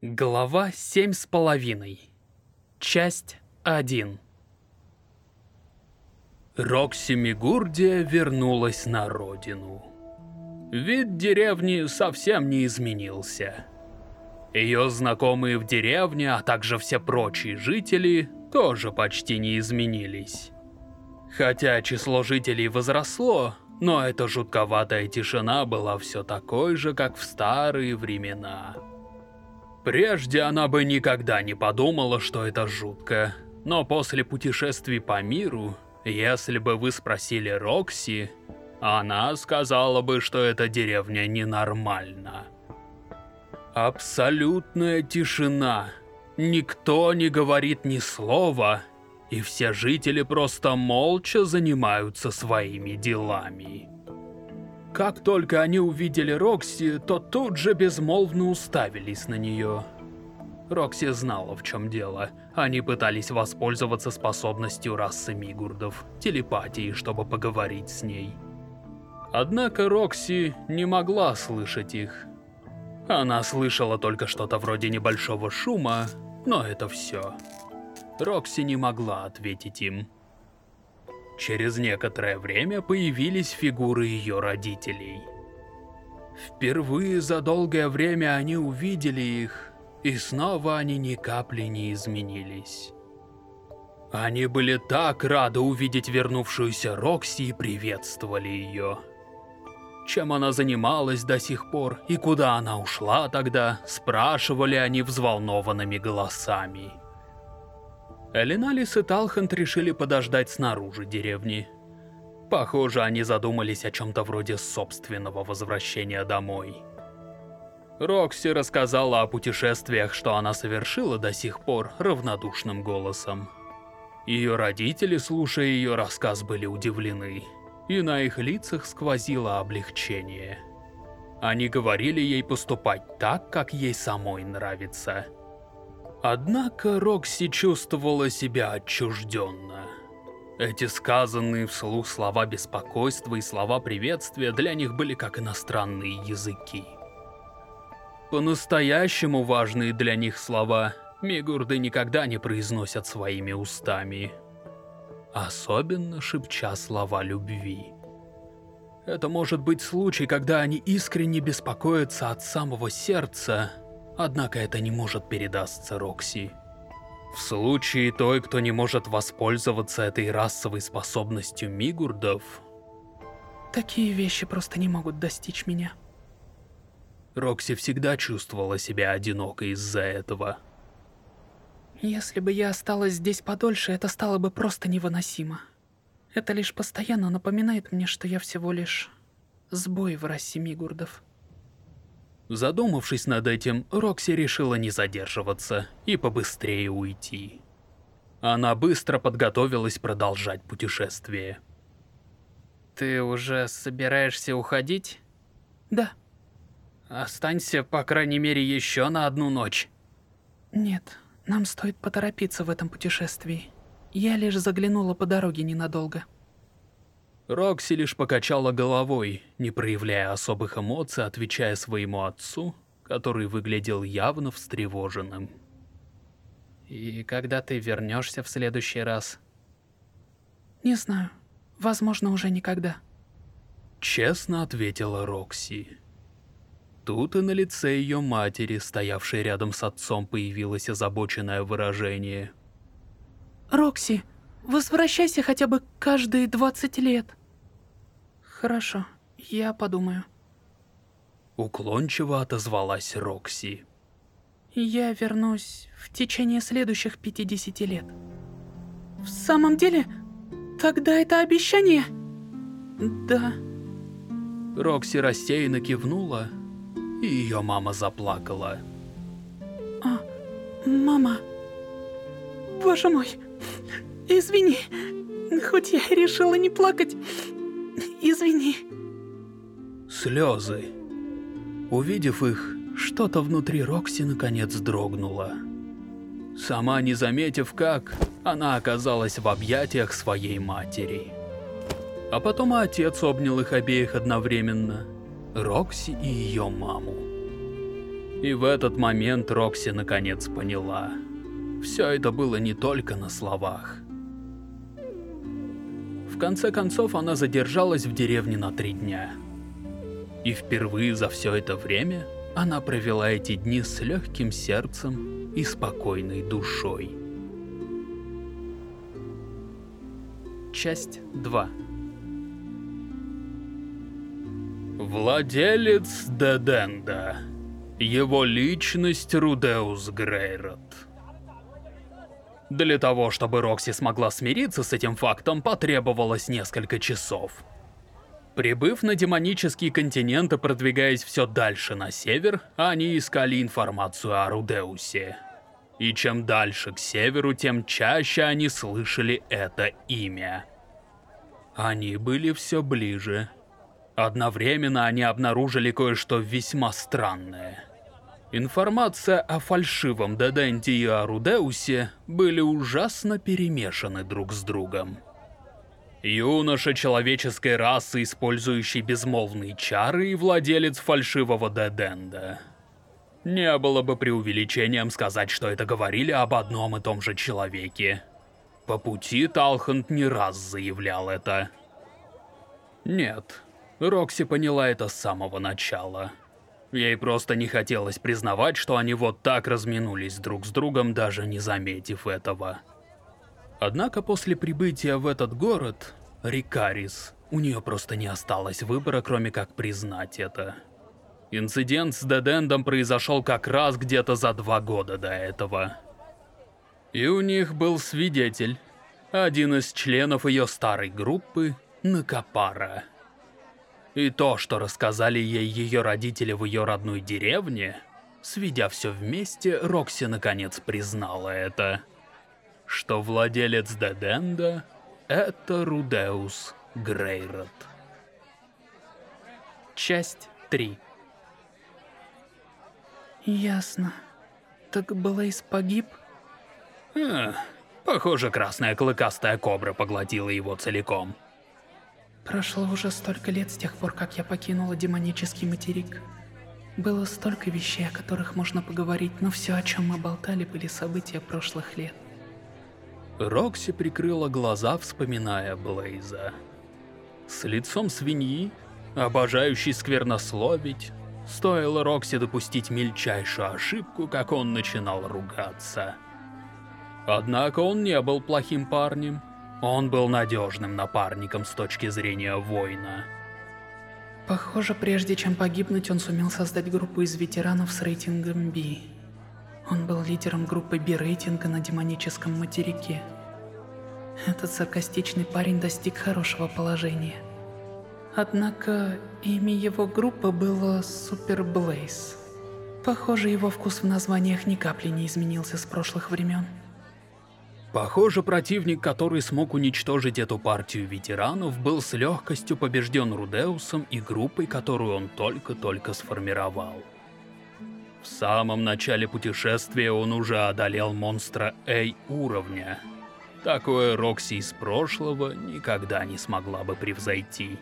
Глава семь с половиной. Часть один. Рокси Мигурдия вернулась на родину. Вид деревни совсем не изменился. Ее знакомые в деревне, а также все прочие жители, тоже почти не изменились. Хотя число жителей возросло, но эта жутковатая тишина была все такой же, как в старые времена. Прежде она бы никогда не подумала, что это жутко. Но после путешествий по миру, если бы вы спросили Рокси, она сказала бы, что эта деревня ненормальна. Абсолютная тишина. Никто не говорит ни слова, и все жители просто молча занимаются своими делами. Как только они увидели Рокси, то тут же безмолвно уставились на нее. Рокси знала, в чем дело. Они пытались воспользоваться способностью расы Мигурдов, телепатией, чтобы поговорить с ней. Однако Рокси не могла слышать их. Она слышала только что-то вроде небольшого шума, но это все. Рокси не могла ответить им. Через некоторое время появились фигуры ее родителей. Впервые за долгое время они увидели их, и снова они ни капли не изменились. Они были так рады увидеть вернувшуюся Рокси и приветствовали ее. Чем она занималась до сих пор и куда она ушла тогда, спрашивали они взволнованными голосами. Элиналис и Талхант решили подождать снаружи деревни. Похоже, они задумались о чем-то вроде собственного возвращения домой. Рокси рассказала о путешествиях, что она совершила до сих пор, равнодушным голосом. Ее родители, слушая ее рассказ, были удивлены, и на их лицах сквозило облегчение. Они говорили ей поступать так, как ей самой нравится – Однако Рокси чувствовала себя отчужденно. Эти сказанные вслух слова беспокойства и слова приветствия для них были как иностранные языки. По-настоящему важные для них слова Мигурды никогда не произносят своими устами. Особенно шепча слова любви. Это может быть случай, когда они искренне беспокоятся от самого сердца, Однако это не может передастся Рокси. В случае той, кто не может воспользоваться этой расовой способностью Мигурдов... Такие вещи просто не могут достичь меня. Рокси всегда чувствовала себя одинокой из-за этого. Если бы я осталась здесь подольше, это стало бы просто невыносимо. Это лишь постоянно напоминает мне, что я всего лишь сбой в расе Мигурдов. Задумавшись над этим, Рокси решила не задерживаться и побыстрее уйти. Она быстро подготовилась продолжать путешествие. Ты уже собираешься уходить? Да. Останься, по крайней мере, еще на одну ночь. Нет, нам стоит поторопиться в этом путешествии. Я лишь заглянула по дороге ненадолго. Рокси лишь покачала головой, не проявляя особых эмоций, отвечая своему отцу, который выглядел явно встревоженным. «И когда ты вернешься в следующий раз?» «Не знаю. Возможно, уже никогда». Честно ответила Рокси. Тут и на лице ее матери, стоявшей рядом с отцом, появилось озабоченное выражение. «Рокси, возвращайся хотя бы каждые 20 лет». Хорошо, я подумаю. Уклончиво отозвалась Рокси. Я вернусь в течение следующих 50 лет. В самом деле, тогда это обещание? Да. Рокси рассеянно кивнула, и ее мама заплакала. А, мама... Боже мой, извини, хоть я и решила не плакать, Извини. Слезы. Увидев их, что-то внутри Рокси наконец дрогнуло. Сама не заметив как, она оказалась в объятиях своей матери. А потом отец обнял их обеих одновременно, Рокси и ее маму. И в этот момент Рокси наконец поняла. Все это было не только на словах. В конце концов, она задержалась в деревне на три дня. И впервые за все это время она провела эти дни с легким сердцем и спокойной душой. Часть 2 Владелец Деденда. Его личность Рудеус Грейрот. Для того, чтобы Рокси смогла смириться с этим фактом, потребовалось несколько часов. Прибыв на демонический континент и продвигаясь все дальше на север, они искали информацию о Рудеусе. И чем дальше к северу, тем чаще они слышали это имя. Они были все ближе. Одновременно они обнаружили кое-что весьма странное. Информация о фальшивом Деденте и о Рудеусе были ужасно перемешаны друг с другом. Юноша человеческой расы, использующий безмолвные чары и владелец фальшивого Деденда. Не было бы преувеличением сказать, что это говорили об одном и том же человеке. По пути Талхант не раз заявлял это. Нет, Рокси поняла это с самого начала. Ей просто не хотелось признавать, что они вот так разминулись друг с другом, даже не заметив этого. Однако после прибытия в этот город, Рикарис, у нее просто не осталось выбора, кроме как признать это. Инцидент с Дедендом произошел как раз где-то за два года до этого. И у них был свидетель, один из членов ее старой группы, Накапара. И то, что рассказали ей ее родители в ее родной деревне, сведя все вместе, Рокси наконец признала это что владелец Деденда — это Рудеус Грейрот. Часть 3 Ясно. Так Блейз погиб? А, похоже, красная клыкастая кобра поглотила его целиком. Прошло уже столько лет с тех пор, как я покинула демонический материк. Было столько вещей, о которых можно поговорить, но все, о чем мы болтали, были события прошлых лет. Рокси прикрыла глаза, вспоминая Блейза. С лицом свиньи, обожающий сквернословить, стоило Рокси допустить мельчайшую ошибку, как он начинал ругаться. Однако он не был плохим парнем. Он был надежным напарником с точки зрения воина. Похоже, прежде чем погибнуть, он сумел создать группу из ветеранов с рейтингом B. Он был лидером группы Би-рейтинга на демоническом материке. Этот саркастичный парень достиг хорошего положения. Однако имя его группы было Супер Блейз. Похоже, его вкус в названиях ни капли не изменился с прошлых времен. Похоже, противник, который смог уничтожить эту партию ветеранов, был с легкостью побежден Рудеусом и группой, которую он только-только сформировал. В самом начале путешествия он уже одолел монстра A уровня. Такое Рокси из прошлого никогда не смогла бы превзойти.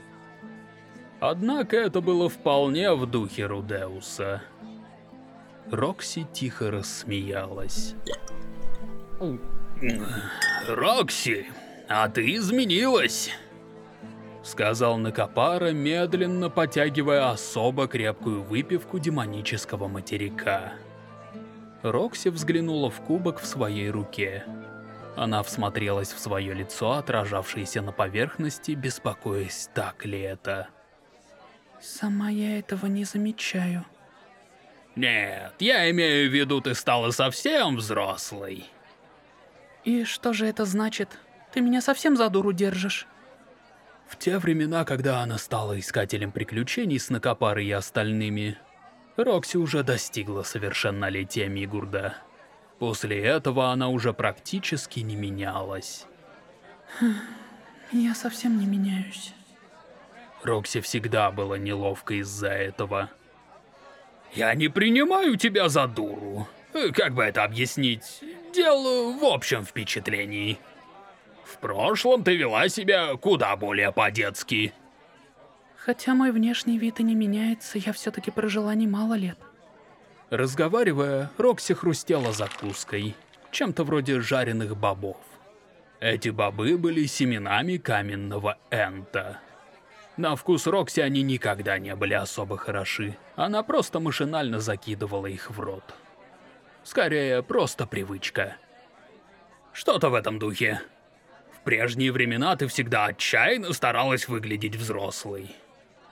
Однако это было вполне в духе Рудеуса. Рокси тихо рассмеялась. «Рокси, а ты изменилась!» сказал Накапара, медленно потягивая особо крепкую выпивку демонического материка. Рокси взглянула в кубок в своей руке. Она всмотрелась в свое лицо, отражавшееся на поверхности, беспокоясь, так ли это. Сама я этого не замечаю. Нет, я имею в виду, ты стала совсем взрослой. И что же это значит? Ты меня совсем за дуру держишь? В те времена, когда она стала искателем приключений с Накопарой и остальными, Рокси уже достигла совершеннолетия Мигурда. После этого она уже практически не менялась. Я совсем не меняюсь. Рокси всегда была неловко из-за этого. «Я не принимаю тебя за дуру. Как бы это объяснить? Дело в общем впечатлении». В прошлом ты вела себя куда более по-детски. Хотя мой внешний вид и не меняется, я все-таки прожила немало лет. Разговаривая, Рокси хрустела закуской, чем-то вроде жареных бобов. Эти бобы были семенами каменного энта. На вкус Рокси они никогда не были особо хороши. Она просто машинально закидывала их в рот. Скорее, просто привычка. Что-то в этом духе. В прежние времена ты всегда отчаянно старалась выглядеть взрослой.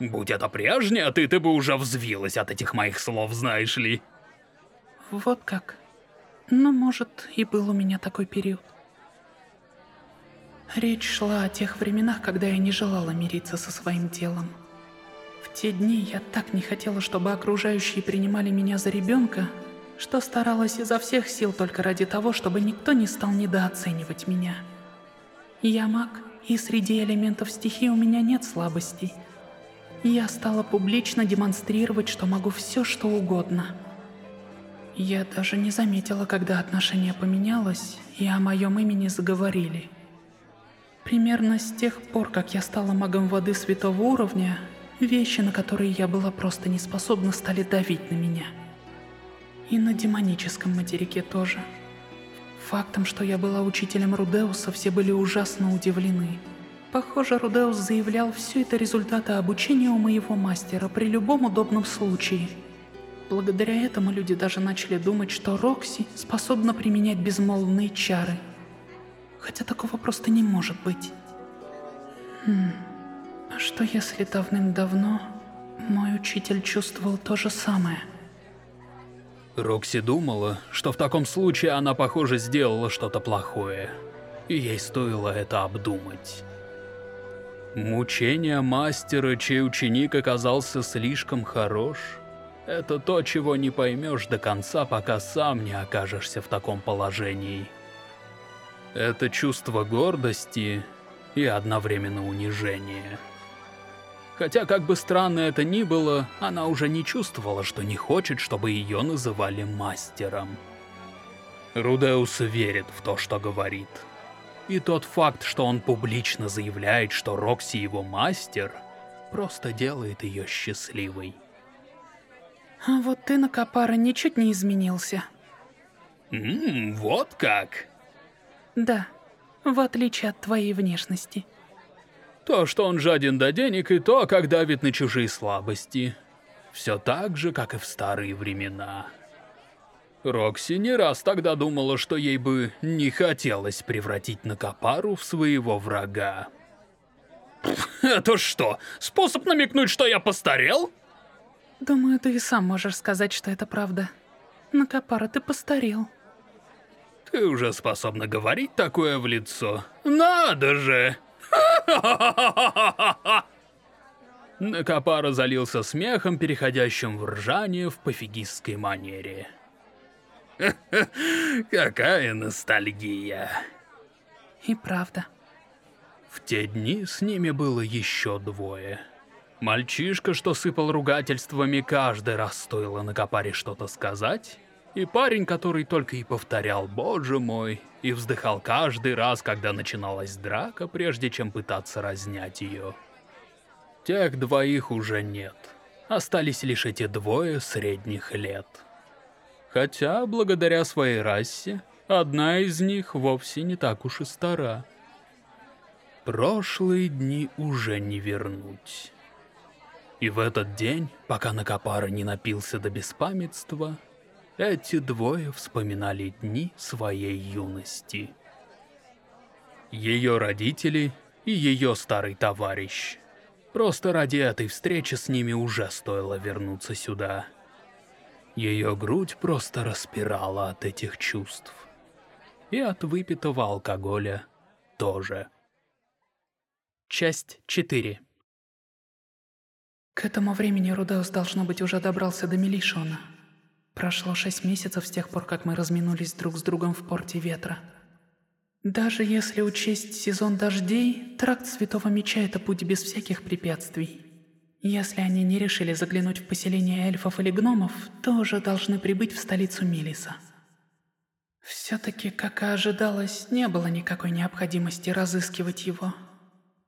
Будь это прежнее, ты, ты бы уже взвилась от этих моих слов, знаешь ли. Вот как. Ну, может, и был у меня такой период. Речь шла о тех временах, когда я не желала мириться со своим телом. В те дни я так не хотела, чтобы окружающие принимали меня за ребенка, что старалась изо всех сил только ради того, чтобы никто не стал недооценивать меня. Я маг, и среди элементов стихии у меня нет слабостей. Я стала публично демонстрировать, что могу все, что угодно. Я даже не заметила, когда отношение поменялось, и о моем имени заговорили. Примерно с тех пор, как я стала магом воды святого уровня, вещи, на которые я была просто не способна, стали давить на меня. И на демоническом материке тоже. Фактом, что я была учителем Рудеуса, все были ужасно удивлены. Похоже, Рудеус заявлял, все это результаты обучения у моего мастера при любом удобном случае. Благодаря этому люди даже начали думать, что Рокси способна применять безмолвные чары – Хотя такого просто не может быть. Хм, а что если давным-давно мой учитель чувствовал то же самое? Рокси думала, что в таком случае она, похоже, сделала что-то плохое. И ей стоило это обдумать. Мучение мастера, чей ученик оказался слишком хорош, это то, чего не поймешь до конца, пока сам не окажешься в таком положении. Это чувство гордости и одновременно унижение. Хотя, как бы странно это ни было, она уже не чувствовала, что не хочет, чтобы ее называли мастером. Рудеус верит в то, что говорит. И тот факт, что он публично заявляет, что Рокси его мастер, просто делает ее счастливой. А вот ты на Капара ничуть не изменился. Ммм, вот как? Да, в отличие от твоей внешности. То, что он жаден до денег, и то, как давит на чужие слабости. Все так же, как и в старые времена. Рокси не раз тогда думала, что ей бы не хотелось превратить Накапару в своего врага. Это что, способ намекнуть, что я постарел? Думаю, ты и сам можешь сказать, что это правда. Накапара, ты постарел. Ты уже способна говорить такое в лицо? Надо же! Накапара залился смехом, переходящим в ржание в пофигистской манере. Какая ностальгия. И правда. В те дни с ними было еще двое. Мальчишка, что сыпал ругательствами каждый раз стоило Накапаре что-то сказать, и парень, который только и повторял «Боже мой!» и вздыхал каждый раз, когда начиналась драка, прежде чем пытаться разнять ее. Тех двоих уже нет. Остались лишь эти двое средних лет. Хотя, благодаря своей расе, одна из них вовсе не так уж и стара. Прошлые дни уже не вернуть. И в этот день, пока Накапара не напился до беспамятства, эти двое вспоминали дни своей юности. Ее родители и ее старый товарищ. Просто ради этой встречи с ними уже стоило вернуться сюда. Ее грудь просто распирала от этих чувств. И от выпитого алкоголя тоже. Часть 4 К этому времени Рудеус, должно быть, уже добрался до Мелишона. Прошло шесть месяцев с тех пор, как мы разминулись друг с другом в порте ветра. Даже если учесть сезон дождей, тракт Святого Меча — это путь без всяких препятствий. Если они не решили заглянуть в поселение эльфов или гномов, то уже должны прибыть в столицу Милиса. Все-таки, как и ожидалось, не было никакой необходимости разыскивать его.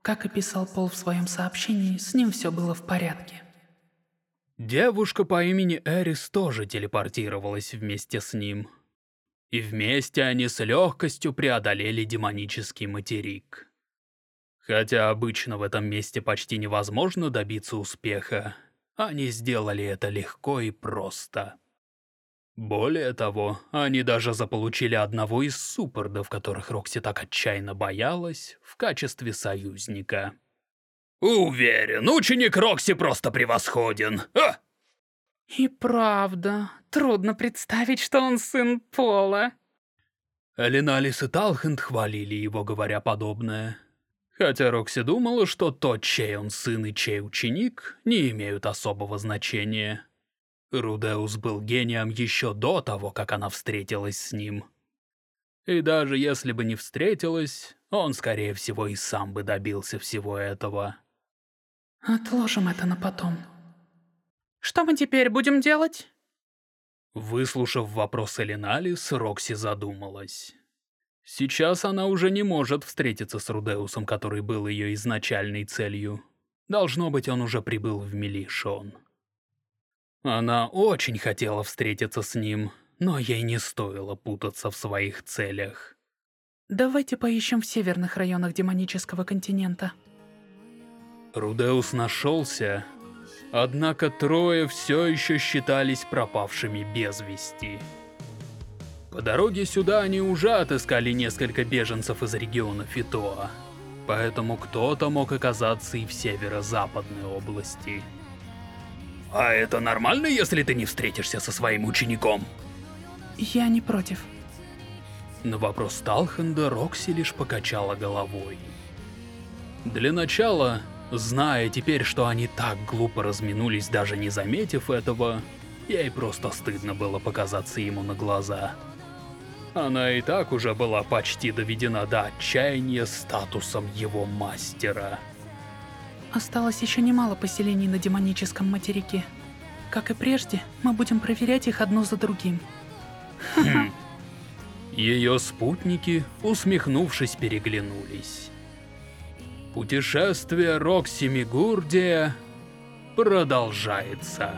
Как и писал Пол в своем сообщении, с ним все было в порядке. Девушка по имени Эрис тоже телепортировалась вместе с ним. И вместе они с легкостью преодолели демонический материк. Хотя обычно в этом месте почти невозможно добиться успеха, они сделали это легко и просто. Более того, они даже заполучили одного из суппордов, которых Рокси так отчаянно боялась, в качестве союзника. «Уверен, ученик Рокси просто превосходен! А!» И правда, трудно представить, что он сын Пола. Леналис и Талхенд хвалили его, говоря подобное. Хотя Рокси думала, что тот, чей он сын и чей ученик, не имеют особого значения. Рудеус был гением еще до того, как она встретилась с ним. И даже если бы не встретилась, он, скорее всего, и сам бы добился всего этого. Отложим это на потом. Что мы теперь будем делать? Выслушав вопрос Элиналис, Рокси задумалась. Сейчас она уже не может встретиться с Рудеусом, который был ее изначальной целью. Должно быть, он уже прибыл в Мелишон. Она очень хотела встретиться с ним, но ей не стоило путаться в своих целях. Давайте поищем в северных районах демонического континента. Рудеус нашелся, однако трое все еще считались пропавшими без вести. По дороге сюда они уже отыскали несколько беженцев из региона Фитоа, поэтому кто-то мог оказаться и в северо-западной области. «А это нормально, если ты не встретишься со своим учеником?» Я не против. На вопрос Талхенда Рокси лишь покачала головой. Для начала, зная теперь, что они так глупо разминулись, даже не заметив этого, ей просто стыдно было показаться ему на глаза. Она и так уже была почти доведена до отчаяния статусом его мастера. Осталось еще немало поселений на демоническом материке. Как и прежде, мы будем проверять их одно за другим. Хм. Ее спутники, усмехнувшись, переглянулись. Путешествие Рокси Мигурдия продолжается.